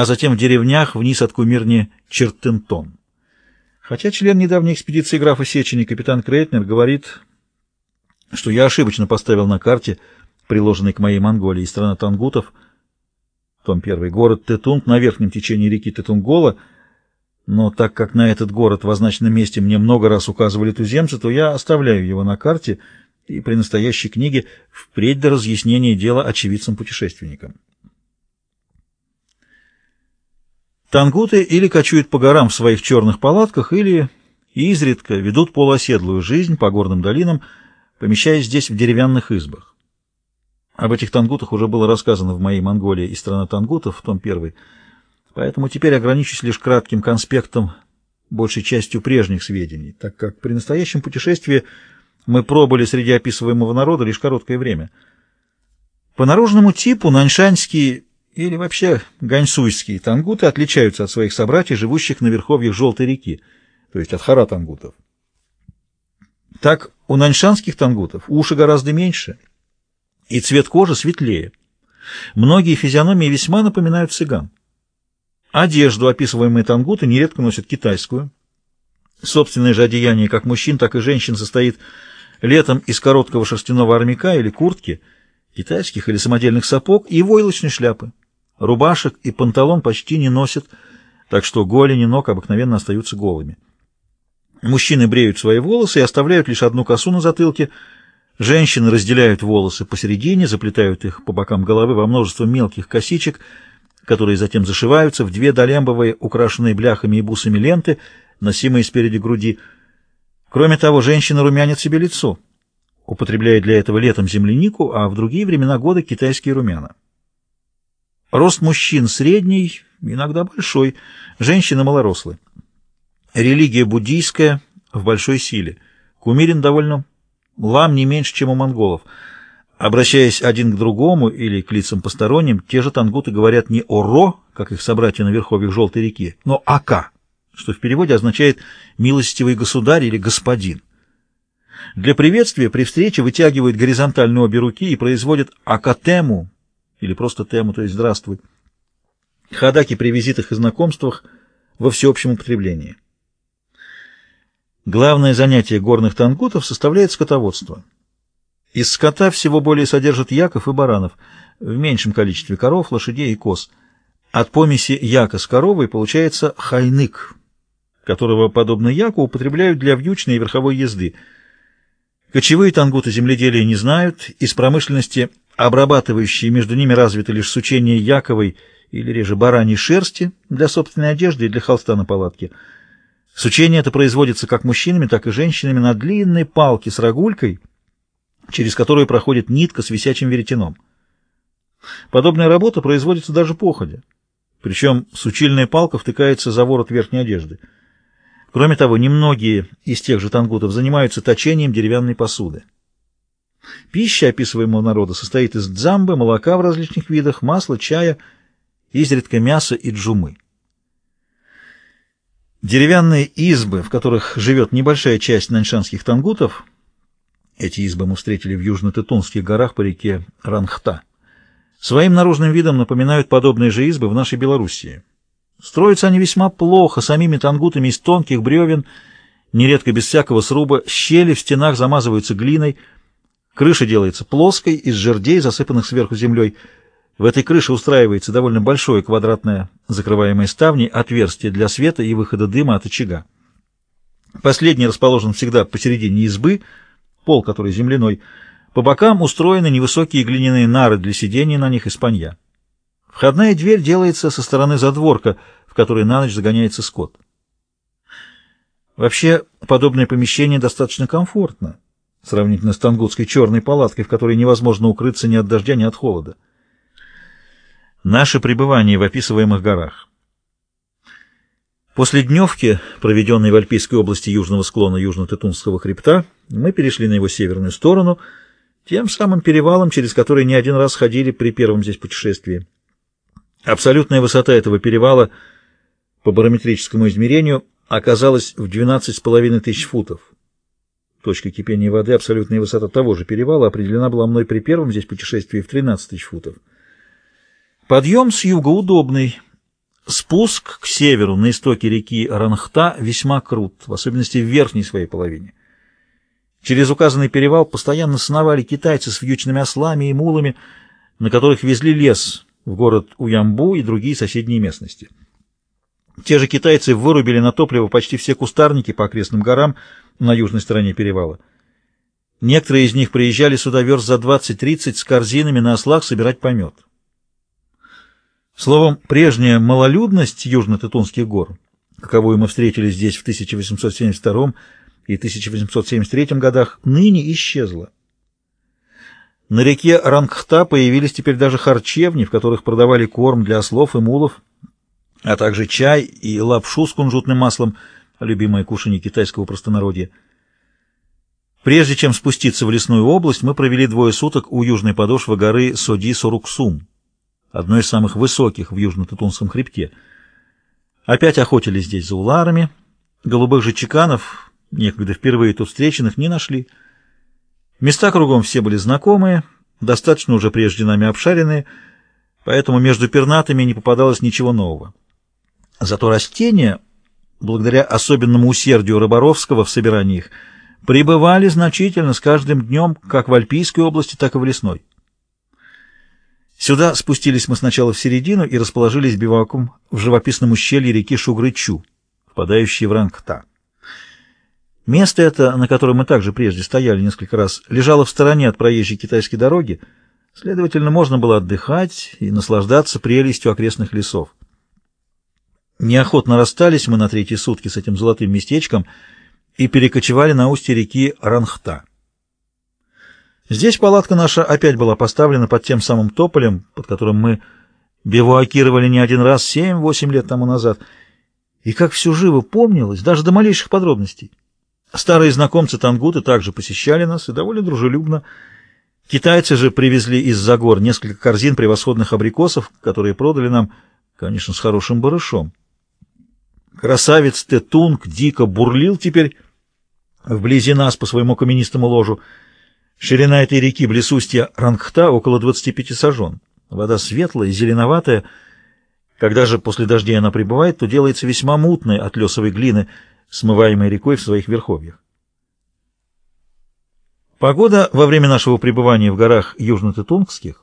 а затем в деревнях вниз от кумирни Чертентон. Хотя член недавней экспедиции графа Сечени капитан Крейтнер говорит, что я ошибочно поставил на карте, приложенной к моей Монголии, страна тангутов, том первый, город Тетунг на верхнем течении реки Тетунгола, но так как на этот город в означенном месте мне много раз указывали туземцы, то я оставляю его на карте и при настоящей книге впредь до разъяснения дела очевидцам-путешественникам. Тангуты или кочуют по горам в своих черных палатках, или изредка ведут полуоседлую жизнь по горным долинам, помещаясь здесь в деревянных избах. Об этих тангутах уже было рассказано в моей Монголии и страна тангутов, том 1, поэтому теперь ограничусь лишь кратким конспектом, большей частью прежних сведений, так как при настоящем путешествии мы пробыли среди описываемого народа лишь короткое время. По наружному типу наньшанские или вообще ганьсуйские тангуты отличаются от своих собратьев, живущих на верховьях Желтой реки, то есть от хара-тангутов. Так у наньшанских тангутов уши гораздо меньше, и цвет кожи светлее. Многие физиономии весьма напоминают цыган. Одежду описываемые тангуты нередко носят китайскую. Собственное же одеяние как мужчин, так и женщин состоит летом из короткого шерстяного армяка или куртки, китайских или самодельных сапог и войлочной шляпы. Рубашек и панталон почти не носят, так что голени ног обыкновенно остаются голыми. Мужчины бреют свои волосы и оставляют лишь одну косу на затылке. Женщины разделяют волосы посередине, заплетают их по бокам головы во множество мелких косичек, которые затем зашиваются в две долембовые, украшенные бляхами и бусами ленты, носимые спереди груди. Кроме того, женщины румянят себе лицо, употребляя для этого летом землянику, а в другие времена года китайские румяна. Рост мужчин средний, иногда большой, женщины малорослые. Религия буддийская в большой силе. Кумирин довольно лам не меньше, чем у монголов. Обращаясь один к другому или к лицам посторонним, те же тангуты говорят не «оро», как их собратья на верховьях Желтой реки, но «ака», что в переводе означает «милостивый государь» или «господин». Для приветствия при встрече вытягивают горизонтально обе руки и производят «акатему», или просто тему, то есть «здравствуй». Хадаки при визитах и знакомствах во всеобщем употреблении. Главное занятие горных тангутов составляет скотоводство. Из скота всего более содержат яков и баранов, в меньшем количестве коров, лошадей и коз. От помеси яка с коровой получается хайнык, которого, подобно яку, употребляют для вьючной и верховой езды. Кочевые тангуты земледелия не знают, из промышленности обрабатывающие между ними развиты лишь сучение яковой или реже бараньей шерсти для собственной одежды и для холста на палатке. Сучение это производится как мужчинами, так и женщинами на длинной палке с рогулькой, через которую проходит нитка с висячим веретеном. Подобная работа производится даже походя. Причем сучильная палка втыкается за ворот верхней одежды. Кроме того, немногие из тех же тангутов занимаются точением деревянной посуды. Пища описываемого народа состоит из дзамбы, молока в различных видах, масла, чая, изредка мяса и джумы. Деревянные избы, в которых живет небольшая часть наньшанских тангутов, эти избы мы встретили в южно-тетунских горах по реке Ранхта, своим наружным видом напоминают подобные же избы в нашей Белоруссии. Строятся они весьма плохо, самими тангутами из тонких бревен, нередко без всякого сруба, щели в стенах замазываются глиной, Крыша делается плоской, из жердей, засыпанных сверху землей. В этой крыше устраивается довольно большое квадратное, закрываемое ставней, отверстие для света и выхода дыма от очага. Последний расположен всегда посередине избы, пол который земляной. По бокам устроены невысокие глиняные нары для сидения на них и спанья. Входная дверь делается со стороны задворка, в которой на ночь загоняется скот. Вообще, подобное помещение достаточно комфортно сравнительно с тангутской черной палаткой, в которой невозможно укрыться ни от дождя, ни от холода. Наше пребывание в описываемых горах. После дневки, проведенной в Альпийской области южного склона Южно-Тетунского хребта, мы перешли на его северную сторону, тем самым перевалом, через который не один раз ходили при первом здесь путешествии. Абсолютная высота этого перевала по барометрическому измерению оказалась в 12,5 тысяч футов. Точка кипения воды, абсолютная высота того же перевала, определена была мной при первом здесь путешествии в 13 тысяч футов. Подъем с юга удобный. Спуск к северу на истоке реки Ранхта весьма крут, в особенности в верхней своей половине. Через указанный перевал постоянно сновали китайцы с вьючными ослами и мулами, на которых везли лес в город Уямбу и другие соседние местности. Те же китайцы вырубили на топливо почти все кустарники по окрестным горам на южной стороне перевала. Некоторые из них приезжали сюда верст за 20-30 с корзинами на ослах собирать помет. Словом, прежняя малолюдность южно-тетунских гор, каковую мы встретили здесь в 1872 и 1873 годах, ныне исчезла. На реке Рангхта появились теперь даже харчевни, в которых продавали корм для ослов и мулов, а также чай и лапшу с кунжутным маслом, любимое кушанье китайского простонародья. Прежде чем спуститься в лесную область, мы провели двое суток у южной подошвы горы Соди-Соруксум, одной из самых высоких в Южно-Тутунском хребте. Опять охотились здесь за уларами, голубых же чеканов, некогда впервые тут встреченных, не нашли. Места кругом все были знакомые, достаточно уже прежде нами обшаренные, поэтому между пернатыми не попадалось ничего нового. Зато растения, благодаря особенному усердию Роборовского в собирании их, прибывали значительно с каждым днем как в Альпийской области, так и в Лесной. Сюда спустились мы сначала в середину и расположились биваком в живописном ущелье реки Шугрычу, впадающей в Рангта. Место это, на котором мы также прежде стояли несколько раз, лежало в стороне от проезжей китайской дороги, следовательно, можно было отдыхать и наслаждаться прелестью окрестных лесов. Неохотно расстались мы на третьи сутки с этим золотым местечком и перекочевали на устье реки Ранхта. Здесь палатка наша опять была поставлена под тем самым тополем, под которым мы бивуакировали не один раз семь-восемь лет тому назад, и как все живо помнилось, даже до малейших подробностей. Старые знакомцы Тангуты также посещали нас и довольно дружелюбно. Китайцы же привезли из-за гор несколько корзин превосходных абрикосов, которые продали нам, конечно, с хорошим барышом. Красавец Тетунг дико бурлил теперь вблизи нас по своему каменистому ложу. Ширина этой реки близ устья Рангхта около 25 сажен. Вода светлая, зеленоватая. Когда же после дождей она прибывает, то делается весьма мутной от лесовой глины, смываемой рекой в своих верховьях. Погода во время нашего пребывания в горах Южно-Тетунгских,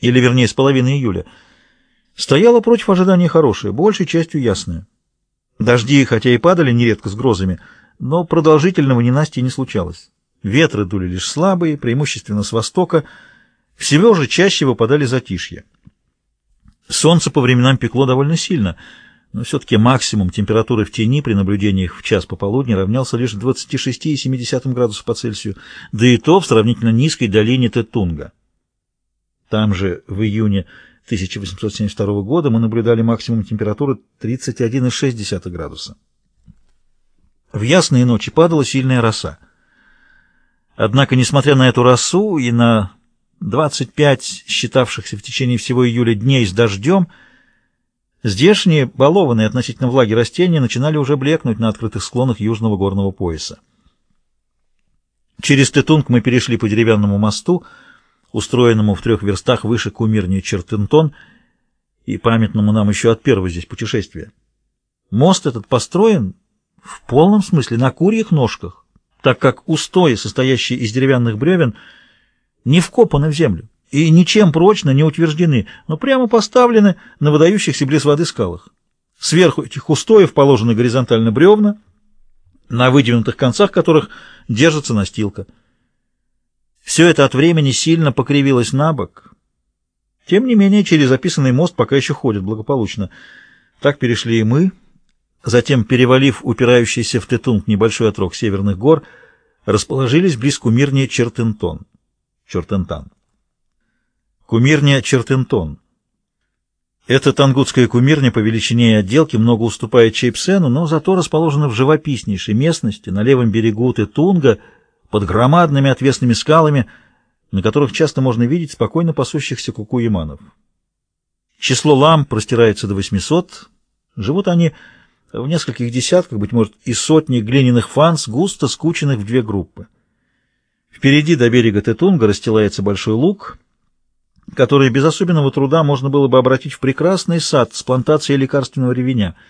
или вернее с половины июля, стояла против ожидания хорошая, большей частью ясная. Дожди, хотя и падали нередко с грозами, но продолжительного ненастья не случалось. Ветры дули лишь слабые, преимущественно с востока, всего же чаще выпадали затишья. Солнце по временам пекло довольно сильно, но все-таки максимум температуры в тени при наблюдениях в час пополудни равнялся лишь 26,7 градусов по Цельсию, да и то в сравнительно низкой долине Тетунга. Там же в июне 1872 года мы наблюдали максимум температуры 31,6 градуса. В ясные ночи падала сильная роса. Однако, несмотря на эту росу и на 25 считавшихся в течение всего июля дней с дождем, здешние, балованные относительно влаги растения, начинали уже блекнуть на открытых склонах южного горного пояса. Через Тетунг мы перешли по деревянному мосту, устроенному в трех верстах выше кумирни Чертентон и памятному нам еще от первого здесь путешествия. Мост этот построен в полном смысле на курьих ножках, так как устои, состоящие из деревянных бревен, не вкопаны в землю и ничем прочно не утверждены, но прямо поставлены на выдающихся близ воды скалах. Сверху этих устоев положены горизонтально бревна, на выдвинутых концах которых держится настилка. Все это от времени сильно покривилось на бок. Тем не менее, через описанный мост пока еще ходят благополучно. Так перешли и мы. Затем, перевалив упирающийся в Тетунг небольшой отрог северных гор, расположились близ кумирни Чертентон. Чертентан. Кумирня Чертентон. Эта тангутская кумирня по величине и отделке много уступает Чейпсену, но зато расположена в живописнейшей местности на левом берегу Тетунга – под громадными отвесными скалами, на которых часто можно видеть спокойно пасущихся кукуеманов. Число лам простирается до 800. Живут они в нескольких десятках, быть может, и сотни глиняных фанс, густо скученных в две группы. Впереди до берега Тетунга расстилается большой луг, которые без особенного труда можно было бы обратить в прекрасный сад с плантацией лекарственного ревеня —